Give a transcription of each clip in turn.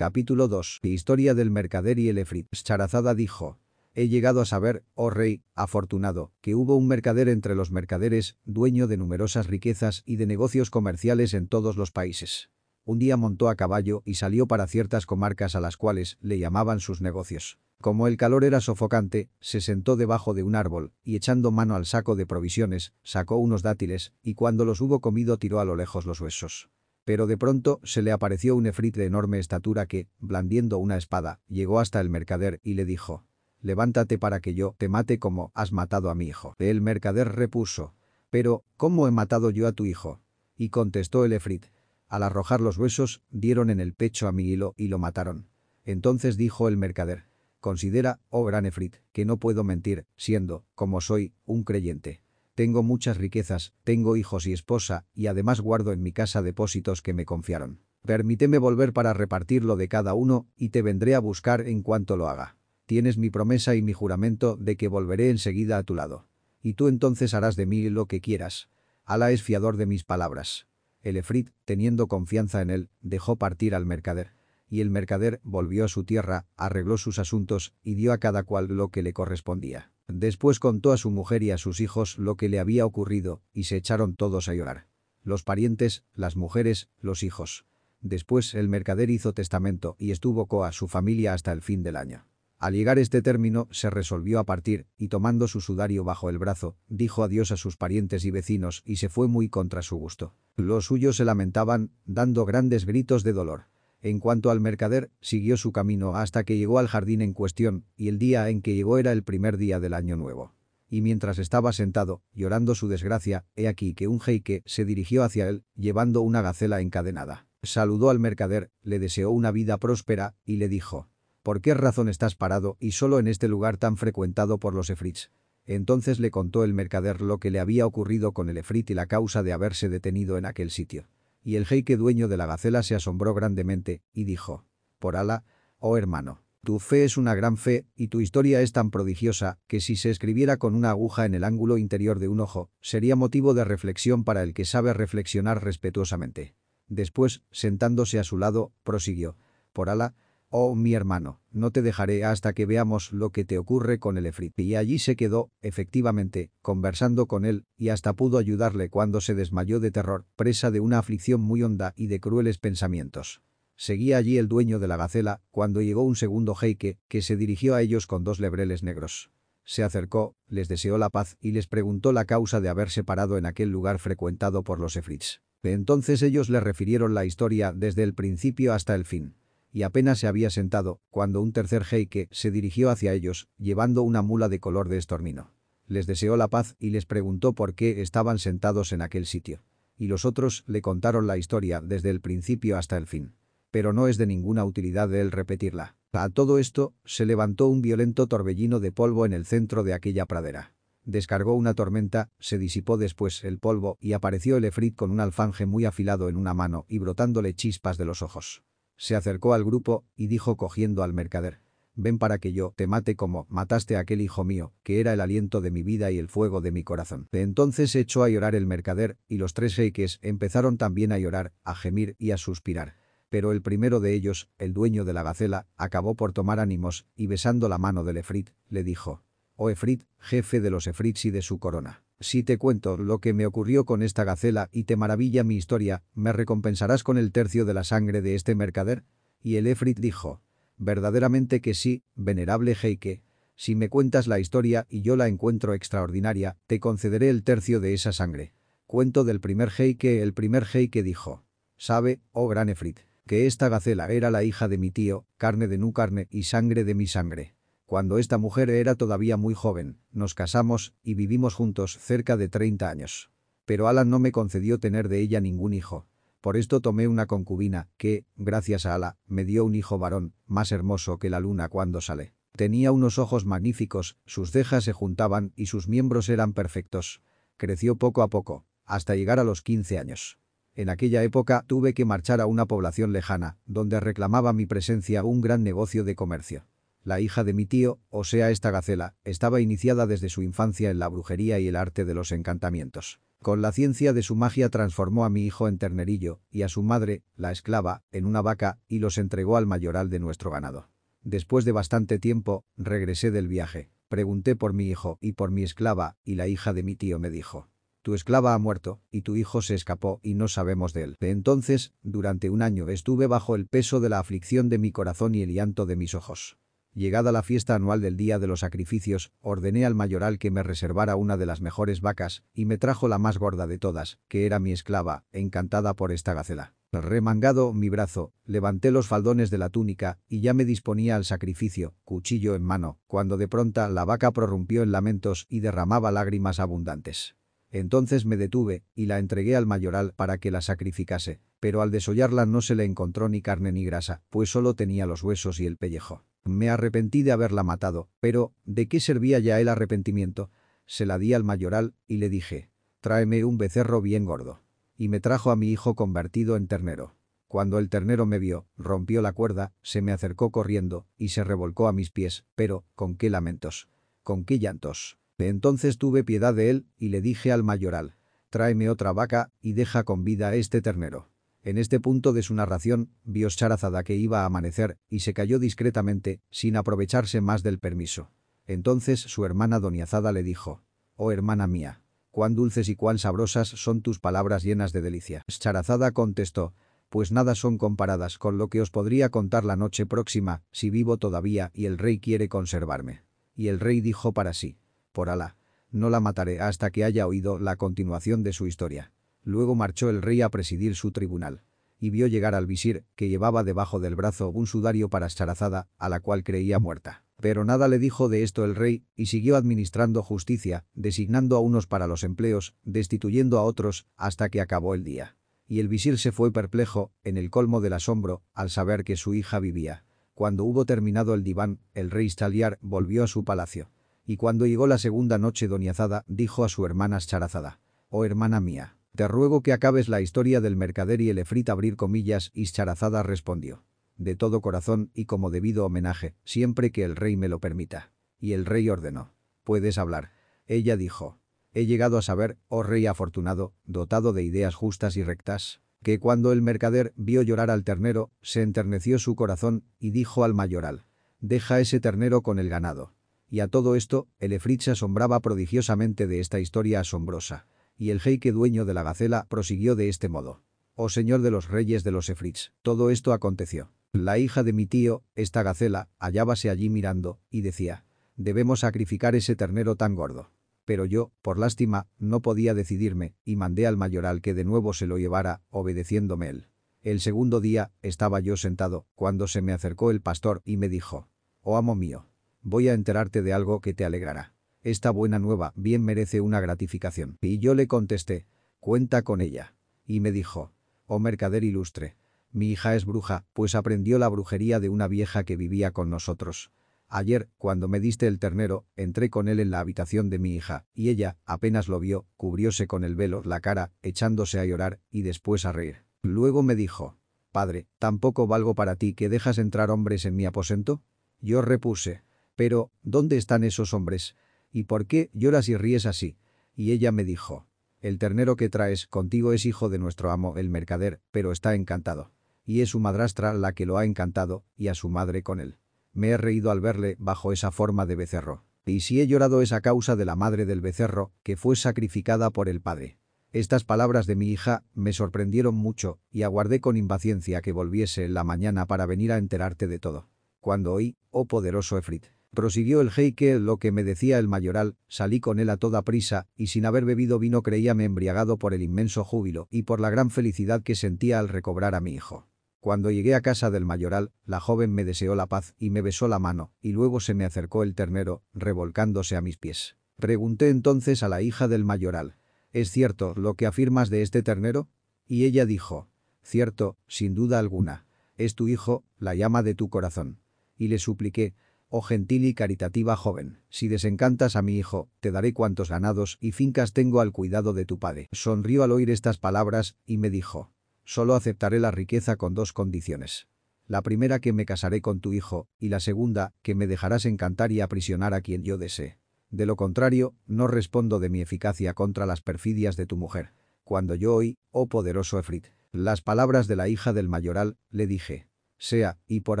Capítulo 2. Historia del mercader y el efrit. Charazada dijo. He llegado a saber, oh rey, afortunado, que hubo un mercader entre los mercaderes, dueño de numerosas riquezas y de negocios comerciales en todos los países. Un día montó a caballo y salió para ciertas comarcas a las cuales le llamaban sus negocios. Como el calor era sofocante, se sentó debajo de un árbol y echando mano al saco de provisiones, sacó unos dátiles y cuando los hubo comido tiró a lo lejos los huesos. Pero de pronto se le apareció un efrit de enorme estatura que, blandiendo una espada, llegó hasta el mercader y le dijo, «Levántate para que yo te mate como has matado a mi hijo». El mercader repuso, «Pero, ¿cómo he matado yo a tu hijo?» Y contestó el efrit, «Al arrojar los huesos, dieron en el pecho a mi hilo y lo mataron». Entonces dijo el mercader, «Considera, oh gran efrit, que no puedo mentir, siendo, como soy, un creyente». Tengo muchas riquezas, tengo hijos y esposa, y además guardo en mi casa depósitos que me confiaron. Permíteme volver para repartirlo de cada uno, y te vendré a buscar en cuanto lo haga. Tienes mi promesa y mi juramento de que volveré enseguida a tu lado. Y tú entonces harás de mí lo que quieras. Alá es fiador de mis palabras. El efrit, teniendo confianza en él, dejó partir al mercader. Y el mercader volvió a su tierra, arregló sus asuntos y dio a cada cual lo que le correspondía. Después contó a su mujer y a sus hijos lo que le había ocurrido, y se echaron todos a llorar. Los parientes, las mujeres, los hijos. Después el mercader hizo testamento y estuvo coa su familia hasta el fin del año. Al llegar este término, se resolvió a partir, y tomando su sudario bajo el brazo, dijo adiós a sus parientes y vecinos y se fue muy contra su gusto. Los suyos se lamentaban, dando grandes gritos de dolor. En cuanto al mercader, siguió su camino hasta que llegó al jardín en cuestión, y el día en que llegó era el primer día del año nuevo. Y mientras estaba sentado, llorando su desgracia, he aquí que un jeique se dirigió hacia él, llevando una gacela encadenada. Saludó al mercader, le deseó una vida próspera, y le dijo, ¿por qué razón estás parado y solo en este lugar tan frecuentado por los efrits? Entonces le contó el mercader lo que le había ocurrido con el efrit y la causa de haberse detenido en aquel sitio. Y el jeique dueño de la gacela se asombró grandemente y dijo, «Por Alá, oh hermano, tu fe es una gran fe y tu historia es tan prodigiosa que si se escribiera con una aguja en el ángulo interior de un ojo, sería motivo de reflexión para el que sabe reflexionar respetuosamente». Después, sentándose a su lado, prosiguió, «Por Alá, Oh, mi hermano, no te dejaré hasta que veamos lo que te ocurre con el Efrit. Y allí se quedó, efectivamente, conversando con él, y hasta pudo ayudarle cuando se desmayó de terror, presa de una aflicción muy honda y de crueles pensamientos. Seguía allí el dueño de la gacela, cuando llegó un segundo jeique, que se dirigió a ellos con dos lebreles negros. Se acercó, les deseó la paz y les preguntó la causa de haberse parado en aquel lugar frecuentado por los efrits. Entonces ellos le refirieron la historia desde el principio hasta el fin y apenas se había sentado, cuando un tercer jeique se dirigió hacia ellos, llevando una mula de color de estornino. Les deseó la paz y les preguntó por qué estaban sentados en aquel sitio. Y los otros le contaron la historia desde el principio hasta el fin. Pero no es de ninguna utilidad de él repetirla. A todo esto, se levantó un violento torbellino de polvo en el centro de aquella pradera. Descargó una tormenta, se disipó después el polvo y apareció el efrit con un alfanje muy afilado en una mano y brotándole chispas de los ojos. Se acercó al grupo y dijo cogiendo al mercader. Ven para que yo te mate como mataste a aquel hijo mío, que era el aliento de mi vida y el fuego de mi corazón. Entonces echó a llorar el mercader, y los tres sheiques empezaron también a llorar, a gemir y a suspirar. Pero el primero de ellos, el dueño de la gacela, acabó por tomar ánimos, y besando la mano del Efrit, le dijo, «Oh Efrit, jefe de los Efrits y de su corona». Si te cuento lo que me ocurrió con esta gacela y te maravilla mi historia, ¿me recompensarás con el tercio de la sangre de este mercader? Y el Efrit dijo, verdaderamente que sí, venerable Heike. Si me cuentas la historia y yo la encuentro extraordinaria, te concederé el tercio de esa sangre. Cuento del primer Heike El primer Heike dijo, sabe, oh gran Efrit, que esta gacela era la hija de mi tío, carne de nu carne y sangre de mi sangre. Cuando esta mujer era todavía muy joven, nos casamos y vivimos juntos cerca de 30 años. Pero Alan no me concedió tener de ella ningún hijo. Por esto tomé una concubina que, gracias a Ala, me dio un hijo varón, más hermoso que la luna cuando sale. Tenía unos ojos magníficos, sus cejas se juntaban y sus miembros eran perfectos. Creció poco a poco, hasta llegar a los 15 años. En aquella época tuve que marchar a una población lejana, donde reclamaba mi presencia un gran negocio de comercio. La hija de mi tío, o sea esta gacela, estaba iniciada desde su infancia en la brujería y el arte de los encantamientos. Con la ciencia de su magia transformó a mi hijo en ternerillo y a su madre, la esclava, en una vaca y los entregó al mayoral de nuestro ganado. Después de bastante tiempo, regresé del viaje. Pregunté por mi hijo y por mi esclava y la hija de mi tío me dijo. Tu esclava ha muerto, y tu hijo se escapó y no sabemos de él. De entonces, durante un año estuve bajo el peso de la aflicción de mi corazón y el llanto de mis ojos. Llegada la fiesta anual del Día de los Sacrificios, ordené al mayoral que me reservara una de las mejores vacas, y me trajo la más gorda de todas, que era mi esclava, encantada por esta gacela. Remangado mi brazo, levanté los faldones de la túnica, y ya me disponía al sacrificio, cuchillo en mano, cuando de pronto la vaca prorrumpió en lamentos y derramaba lágrimas abundantes. Entonces me detuve, y la entregué al mayoral para que la sacrificase, pero al desollarla no se le encontró ni carne ni grasa, pues solo tenía los huesos y el pellejo. Me arrepentí de haberla matado, pero ¿de qué servía ya el arrepentimiento? Se la di al mayoral y le dije, tráeme un becerro bien gordo. Y me trajo a mi hijo convertido en ternero. Cuando el ternero me vio, rompió la cuerda, se me acercó corriendo y se revolcó a mis pies, pero, ¿con qué lamentos? ¿Con qué llantos? entonces tuve piedad de él y le dije al mayoral, tráeme otra vaca y deja con vida a este ternero. En este punto de su narración, vio Charazada que iba a amanecer y se cayó discretamente, sin aprovecharse más del permiso. Entonces su hermana Doniazada le dijo, «Oh hermana mía, cuán dulces y cuán sabrosas son tus palabras llenas de delicia». Charazada contestó, «Pues nada son comparadas con lo que os podría contar la noche próxima, si vivo todavía y el rey quiere conservarme». Y el rey dijo para sí, «Por Alá, no la mataré hasta que haya oído la continuación de su historia». Luego marchó el rey a presidir su tribunal. Y vio llegar al visir, que llevaba debajo del brazo un sudario para Charazada, a la cual creía muerta. Pero nada le dijo de esto el rey, y siguió administrando justicia, designando a unos para los empleos, destituyendo a otros, hasta que acabó el día. Y el visir se fue perplejo, en el colmo del asombro, al saber que su hija vivía. Cuando hubo terminado el diván, el rey Staliar volvió a su palacio. Y cuando llegó la segunda noche Doniazada, dijo a su hermana Charazada, «Oh hermana mía, te ruego que acabes la historia del mercader y el efrit abrir comillas y Charazada respondió. De todo corazón y como debido homenaje, siempre que el rey me lo permita. Y el rey ordenó. Puedes hablar. Ella dijo. He llegado a saber, oh rey afortunado, dotado de ideas justas y rectas, que cuando el mercader vio llorar al ternero, se enterneció su corazón y dijo al mayoral. Deja ese ternero con el ganado. Y a todo esto, el efrit se asombraba prodigiosamente de esta historia asombrosa y el jeique dueño de la gacela prosiguió de este modo. «Oh señor de los reyes de los Efrits, todo esto aconteció. La hija de mi tío, esta gacela, hallábase allí mirando, y decía, debemos sacrificar ese ternero tan gordo. Pero yo, por lástima, no podía decidirme, y mandé al mayoral que de nuevo se lo llevara, obedeciéndome él. El segundo día, estaba yo sentado, cuando se me acercó el pastor y me dijo, «Oh amo mío, voy a enterarte de algo que te alegrará. Esta buena nueva bien merece una gratificación. Y yo le contesté, cuenta con ella. Y me dijo, oh mercader ilustre, mi hija es bruja, pues aprendió la brujería de una vieja que vivía con nosotros. Ayer, cuando me diste el ternero, entré con él en la habitación de mi hija, y ella, apenas lo vio, cubrióse con el velo la cara, echándose a llorar, y después a reír. Luego me dijo, «Padre, ¿tampoco valgo para ti que dejas entrar hombres en mi aposento?» Yo repuse, «Pero, ¿dónde están esos hombres?» ¿Y por qué lloras y ríes así? Y ella me dijo, el ternero que traes contigo es hijo de nuestro amo el mercader, pero está encantado. Y es su madrastra la que lo ha encantado, y a su madre con él. Me he reído al verle bajo esa forma de becerro. Y si he llorado es a causa de la madre del becerro, que fue sacrificada por el padre. Estas palabras de mi hija me sorprendieron mucho, y aguardé con impaciencia que volviese en la mañana para venir a enterarte de todo. Cuando oí, oh poderoso Efrit, Prosiguió el jeique lo que me decía el mayoral, salí con él a toda prisa, y sin haber bebido vino creíame embriagado por el inmenso júbilo y por la gran felicidad que sentía al recobrar a mi hijo. Cuando llegué a casa del mayoral, la joven me deseó la paz y me besó la mano, y luego se me acercó el ternero, revolcándose a mis pies. Pregunté entonces a la hija del mayoral, ¿es cierto lo que afirmas de este ternero? Y ella dijo, cierto, sin duda alguna. Es tu hijo, la llama de tu corazón. Y le supliqué, Oh gentil y caritativa joven, si desencantas a mi hijo, te daré cuantos ganados y fincas tengo al cuidado de tu padre. Sonrió al oír estas palabras y me dijo, solo aceptaré la riqueza con dos condiciones. La primera que me casaré con tu hijo y la segunda que me dejarás encantar y aprisionar a quien yo desee. De lo contrario, no respondo de mi eficacia contra las perfidias de tu mujer. Cuando yo oí, oh poderoso Efrit, las palabras de la hija del mayoral, le dije, sea, y por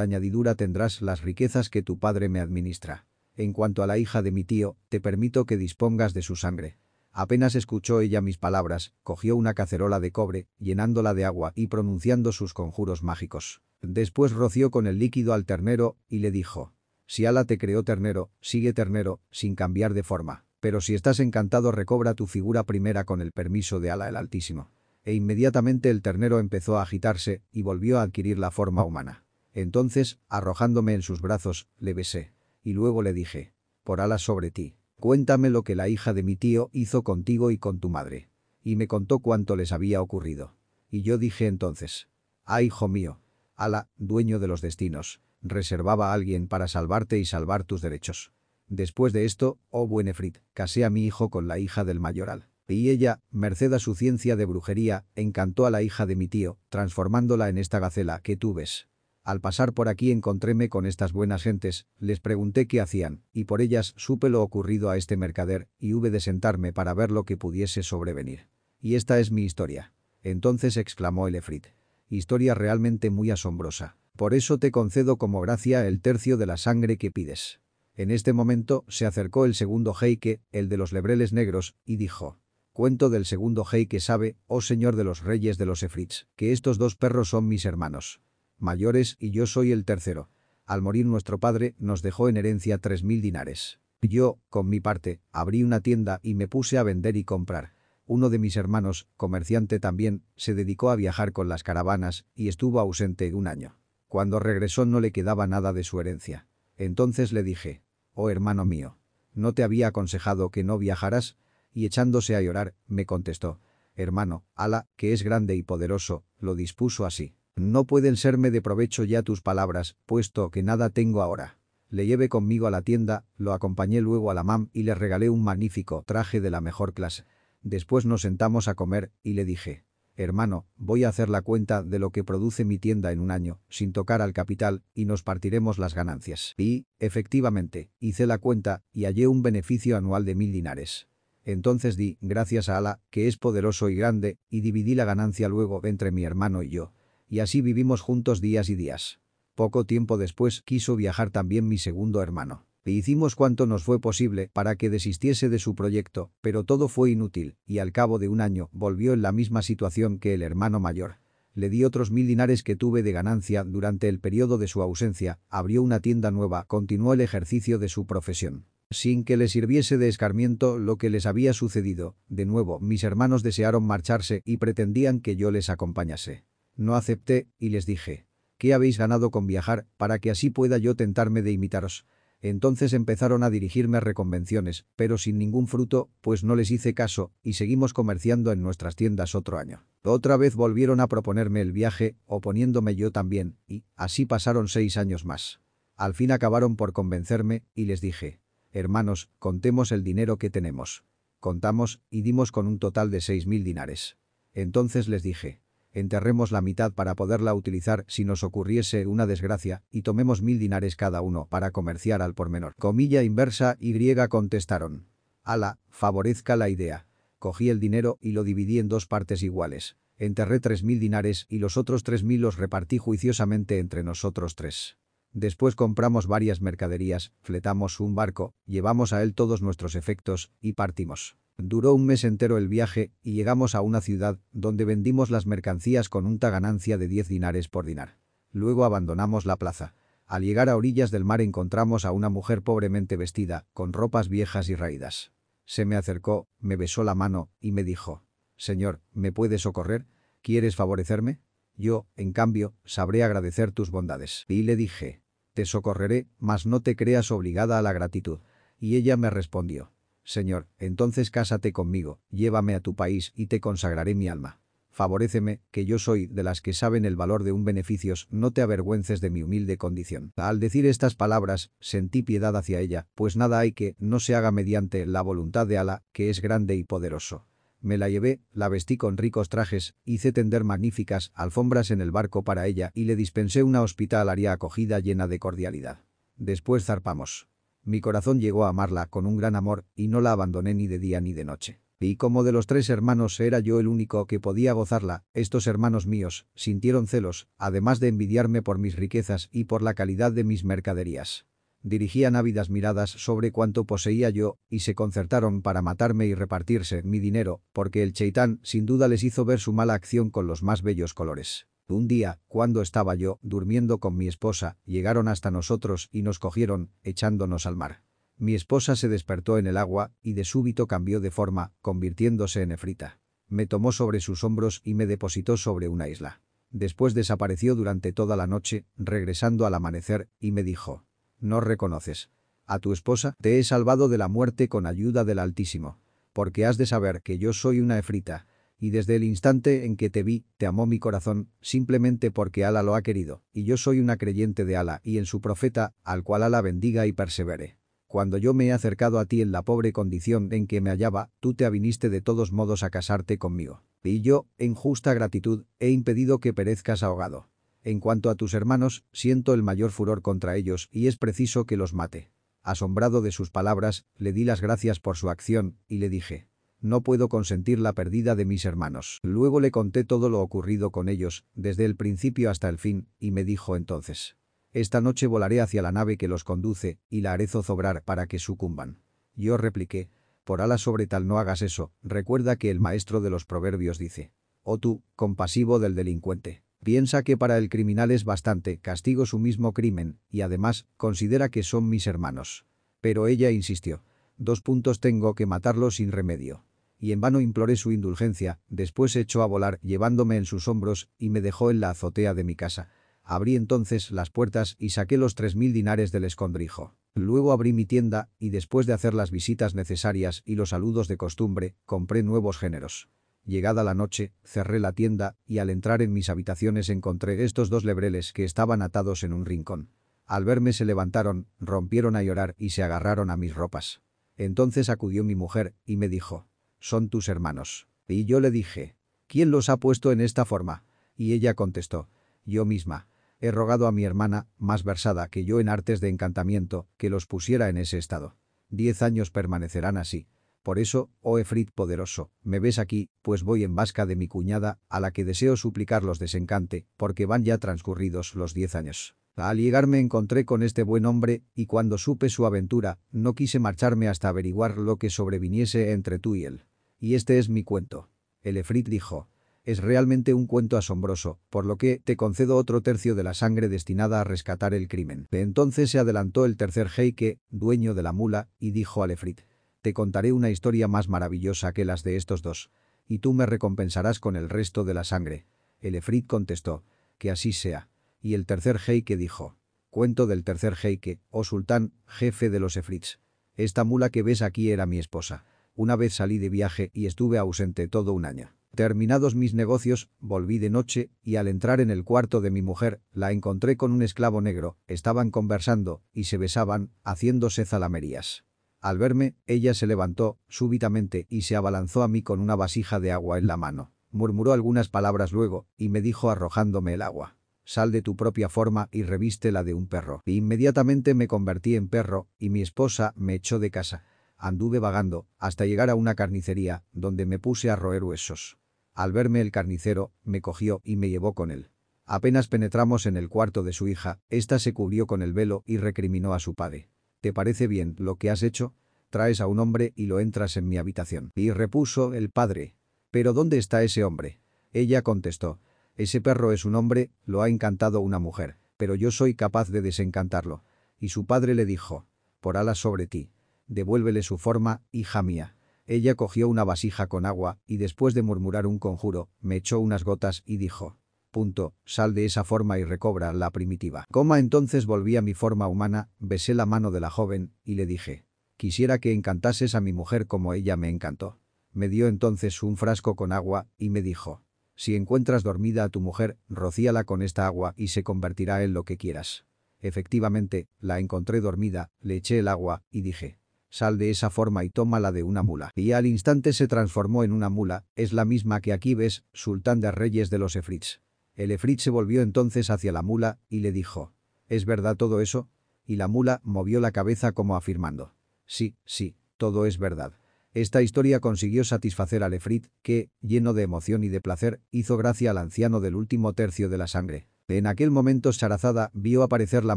añadidura tendrás las riquezas que tu padre me administra. En cuanto a la hija de mi tío, te permito que dispongas de su sangre. Apenas escuchó ella mis palabras, cogió una cacerola de cobre, llenándola de agua y pronunciando sus conjuros mágicos. Después roció con el líquido al ternero y le dijo, si Ala te creó ternero, sigue ternero, sin cambiar de forma. Pero si estás encantado recobra tu figura primera con el permiso de Ala el Altísimo. E inmediatamente el ternero empezó a agitarse y volvió a adquirir la forma humana. Entonces, arrojándome en sus brazos, le besé. Y luego le dije, por Ala sobre ti, Cuéntame lo que la hija de mi tío hizo contigo y con tu madre. Y me contó cuánto les había ocurrido. Y yo dije entonces, ah hijo mío, Ala, dueño de los destinos, reservaba a alguien para salvarte y salvar tus derechos. Después de esto, oh Buenefrit, casé a mi hijo con la hija del mayoral. Y ella, merced a su ciencia de brujería, encantó a la hija de mi tío, transformándola en esta gacela que tú ves. Al pasar por aquí encontréme con estas buenas gentes, les pregunté qué hacían, y por ellas supe lo ocurrido a este mercader, y hube de sentarme para ver lo que pudiese sobrevenir. Y esta es mi historia. Entonces exclamó el Efrit. Historia realmente muy asombrosa. Por eso te concedo como gracia el tercio de la sangre que pides. En este momento se acercó el segundo jeique, el de los lebreles negros, y dijo. Cuento del segundo jeique sabe, oh señor de los reyes de los Efrits, que estos dos perros son mis hermanos mayores y yo soy el tercero. Al morir nuestro padre nos dejó en herencia tres mil dinares. Yo, con mi parte, abrí una tienda y me puse a vender y comprar. Uno de mis hermanos, comerciante también, se dedicó a viajar con las caravanas y estuvo ausente un año. Cuando regresó no le quedaba nada de su herencia. Entonces le dije, oh hermano mío, ¿no te había aconsejado que no viajaras? Y echándose a llorar, me contestó, hermano, Ala, que es grande y poderoso, lo dispuso así. No pueden serme de provecho ya tus palabras, puesto que nada tengo ahora. Le llevé conmigo a la tienda, lo acompañé luego a la MAM y le regalé un magnífico traje de la mejor clase. Después nos sentamos a comer y le dije, hermano, voy a hacer la cuenta de lo que produce mi tienda en un año, sin tocar al capital, y nos partiremos las ganancias. Y, efectivamente, hice la cuenta y hallé un beneficio anual de mil dinares. Entonces di, gracias a Ala, que es poderoso y grande, y dividí la ganancia luego entre mi hermano y yo y así vivimos juntos días y días. Poco tiempo después quiso viajar también mi segundo hermano. E hicimos cuanto nos fue posible para que desistiese de su proyecto, pero todo fue inútil, y al cabo de un año volvió en la misma situación que el hermano mayor. Le di otros mil dinares que tuve de ganancia durante el periodo de su ausencia, abrió una tienda nueva, continuó el ejercicio de su profesión. Sin que le sirviese de escarmiento lo que les había sucedido, de nuevo mis hermanos desearon marcharse y pretendían que yo les acompañase. No acepté y les dije, ¿qué habéis ganado con viajar para que así pueda yo tentarme de imitaros? Entonces empezaron a dirigirme reconvenciones, pero sin ningún fruto, pues no les hice caso, y seguimos comerciando en nuestras tiendas otro año. Otra vez volvieron a proponerme el viaje, oponiéndome yo también, y así pasaron seis años más. Al fin acabaron por convencerme, y les dije, hermanos, contemos el dinero que tenemos. Contamos, y dimos con un total de seis mil dinares. Entonces les dije, enterremos la mitad para poderla utilizar si nos ocurriese una desgracia y tomemos mil dinares cada uno para comerciar al por menor. Comilla inversa y griega contestaron. Ala, favorezca la idea. Cogí el dinero y lo dividí en dos partes iguales. Enterré tres mil dinares y los otros tres mil los repartí juiciosamente entre nosotros tres. Después compramos varias mercaderías, fletamos un barco, llevamos a él todos nuestros efectos y partimos. Duró un mes entero el viaje y llegamos a una ciudad donde vendimos las mercancías con una ganancia de 10 dinares por dinar. Luego abandonamos la plaza. Al llegar a orillas del mar encontramos a una mujer pobremente vestida, con ropas viejas y raídas. Se me acercó, me besó la mano y me dijo, «Señor, ¿me puedes socorrer? ¿Quieres favorecerme?» Yo, en cambio, sabré agradecer tus bondades. Y le dije, «Te socorreré, mas no te creas obligada a la gratitud». Y ella me respondió, Señor, entonces cásate conmigo, llévame a tu país y te consagraré mi alma. Favoréceme, que yo soy de las que saben el valor de un beneficios, no te avergüences de mi humilde condición. Al decir estas palabras, sentí piedad hacia ella, pues nada hay que no se haga mediante la voluntad de Alá, que es grande y poderoso. Me la llevé, la vestí con ricos trajes, hice tender magníficas alfombras en el barco para ella y le dispensé una hospitalaria acogida llena de cordialidad. Después zarpamos. Mi corazón llegó a amarla con un gran amor y no la abandoné ni de día ni de noche. Y como de los tres hermanos era yo el único que podía gozarla, estos hermanos míos sintieron celos, además de envidiarme por mis riquezas y por la calidad de mis mercaderías. Dirigían ávidas miradas sobre cuánto poseía yo y se concertaron para matarme y repartirse mi dinero, porque el cheitán sin duda les hizo ver su mala acción con los más bellos colores. Un día, cuando estaba yo durmiendo con mi esposa, llegaron hasta nosotros y nos cogieron, echándonos al mar. Mi esposa se despertó en el agua y de súbito cambió de forma, convirtiéndose en efrita. Me tomó sobre sus hombros y me depositó sobre una isla. Después desapareció durante toda la noche, regresando al amanecer, y me dijo, «No reconoces. A tu esposa te he salvado de la muerte con ayuda del Altísimo. Porque has de saber que yo soy una efrita, y desde el instante en que te vi, te amó mi corazón, simplemente porque Ala lo ha querido, y yo soy una creyente de Ala y en su profeta, al cual Ala bendiga y persevere. Cuando yo me he acercado a ti en la pobre condición en que me hallaba, tú te aviniste de todos modos a casarte conmigo. Y yo, en justa gratitud, he impedido que perezcas ahogado. En cuanto a tus hermanos, siento el mayor furor contra ellos y es preciso que los mate. Asombrado de sus palabras, le di las gracias por su acción y le dije, no puedo consentir la pérdida de mis hermanos. Luego le conté todo lo ocurrido con ellos, desde el principio hasta el fin, y me dijo entonces, esta noche volaré hacia la nave que los conduce y la haré zozobrar para que sucumban. Yo repliqué, por alas sobre tal no hagas eso, recuerda que el maestro de los proverbios dice, oh tú, compasivo del delincuente. Piensa que para el criminal es bastante castigo su mismo crimen y además considera que son mis hermanos. Pero ella insistió. Dos puntos tengo que matarlo sin remedio. Y en vano imploré su indulgencia, después echó a volar llevándome en sus hombros y me dejó en la azotea de mi casa. Abrí entonces las puertas y saqué los tres mil dinares del escondrijo. Luego abrí mi tienda y después de hacer las visitas necesarias y los saludos de costumbre, compré nuevos géneros. Llegada la noche, cerré la tienda y al entrar en mis habitaciones encontré estos dos lebreles que estaban atados en un rincón. Al verme se levantaron, rompieron a llorar y se agarraron a mis ropas. Entonces acudió mi mujer y me dijo, «Son tus hermanos». Y yo le dije, «¿Quién los ha puesto en esta forma?» Y ella contestó, «Yo misma». He rogado a mi hermana, más versada que yo en artes de encantamiento, que los pusiera en ese estado. Diez años permanecerán así. Por eso, oh Efrit poderoso, me ves aquí, pues voy en vasca de mi cuñada, a la que deseo suplicar los desencante, porque van ya transcurridos los diez años. Al llegar me encontré con este buen hombre, y cuando supe su aventura, no quise marcharme hasta averiguar lo que sobreviniese entre tú y él. Y este es mi cuento. El Efrit dijo, es realmente un cuento asombroso, por lo que te concedo otro tercio de la sangre destinada a rescatar el crimen. Entonces se adelantó el tercer jeique, dueño de la mula, y dijo al Efrit, te contaré una historia más maravillosa que las de estos dos, y tú me recompensarás con el resto de la sangre. El Efrit contestó, que así sea. Y el tercer jeique dijo, cuento del tercer jeique, oh sultán, jefe de los Efrits. Esta mula que ves aquí era mi esposa. Una vez salí de viaje y estuve ausente todo un año. Terminados mis negocios, volví de noche y al entrar en el cuarto de mi mujer, la encontré con un esclavo negro, estaban conversando y se besaban, haciéndose zalamerías. Al verme, ella se levantó, súbitamente, y se abalanzó a mí con una vasija de agua en la mano. Murmuró algunas palabras luego, y me dijo arrojándome el agua. Sal de tu propia forma y reviste la de un perro. Y inmediatamente me convertí en perro, y mi esposa me echó de casa. Anduve vagando, hasta llegar a una carnicería, donde me puse a roer huesos. Al verme el carnicero, me cogió y me llevó con él. Apenas penetramos en el cuarto de su hija, ésta se cubrió con el velo y recriminó a su padre. ¿Te parece bien lo que has hecho? Traes a un hombre y lo entras en mi habitación. Y repuso el padre. ¿Pero dónde está ese hombre? Ella contestó. Ese perro es un hombre, lo ha encantado una mujer, pero yo soy capaz de desencantarlo. Y su padre le dijo. Por alas sobre ti. Devuélvele su forma, hija mía. Ella cogió una vasija con agua y después de murmurar un conjuro, me echó unas gotas y dijo, punto, sal de esa forma y recobra la primitiva. Coma entonces volví a mi forma humana, besé la mano de la joven y le dije, quisiera que encantases a mi mujer como ella me encantó. Me dio entonces un frasco con agua y me dijo, si encuentras dormida a tu mujer, rocíala con esta agua y se convertirá en lo que quieras. Efectivamente, la encontré dormida, le eché el agua y dije, Sal de esa forma y toma la de una mula. Y al instante se transformó en una mula, es la misma que aquí ves, sultán de reyes de los efrits. El efrit se volvió entonces hacia la mula y le dijo, ¿es verdad todo eso? y la mula movió la cabeza como afirmando. Sí, sí, todo es verdad. Esta historia consiguió satisfacer al Efrit, que, lleno de emoción y de placer, hizo gracia al anciano del último tercio de la sangre. En aquel momento Sarazada vio aparecer la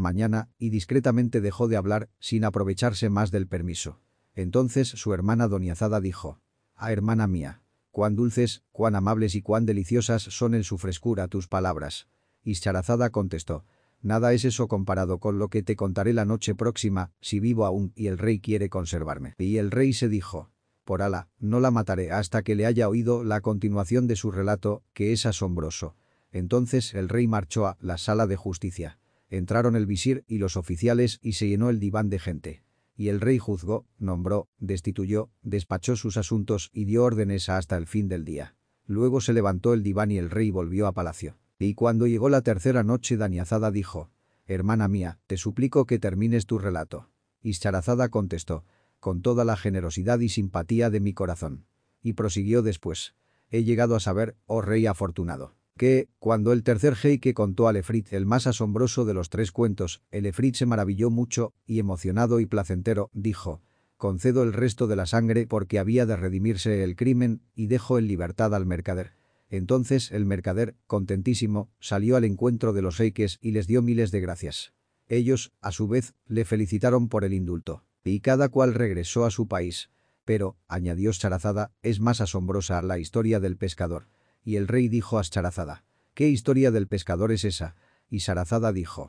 mañana y discretamente dejó de hablar sin aprovecharse más del permiso. Entonces su hermana Doniazada dijo, «Ah, hermana mía, cuán dulces, cuán amables y cuán deliciosas son en su frescura tus palabras». Y Charazada contestó, «Nada es eso comparado con lo que te contaré la noche próxima, si vivo aún y el rey quiere conservarme». Y el rey se dijo, «Por ala, no la mataré hasta que le haya oído la continuación de su relato, que es asombroso». Entonces el rey marchó a la sala de justicia. Entraron el visir y los oficiales y se llenó el diván de gente. Y el rey juzgó, nombró, destituyó, despachó sus asuntos y dio órdenes hasta el fin del día. Luego se levantó el diván y el rey volvió a palacio. Y cuando llegó la tercera noche Daniazada dijo, «Hermana mía, te suplico que termines tu relato». Y Charazada contestó, «Con toda la generosidad y simpatía de mi corazón». Y prosiguió después, «He llegado a saber, oh rey afortunado» que, cuando el tercer jeique contó al Efrit el más asombroso de los tres cuentos, el Efrit se maravilló mucho, y emocionado y placentero, dijo, «Concedo el resto de la sangre porque había de redimirse el crimen y dejo en libertad al mercader». Entonces el mercader, contentísimo, salió al encuentro de los jeiques y les dio miles de gracias. Ellos, a su vez, le felicitaron por el indulto. Y cada cual regresó a su país. Pero, añadió Sarazada, es más asombrosa la historia del pescador. Y el rey dijo a Sarazada, ¿qué historia del pescador es esa? Y Sarazada dijo,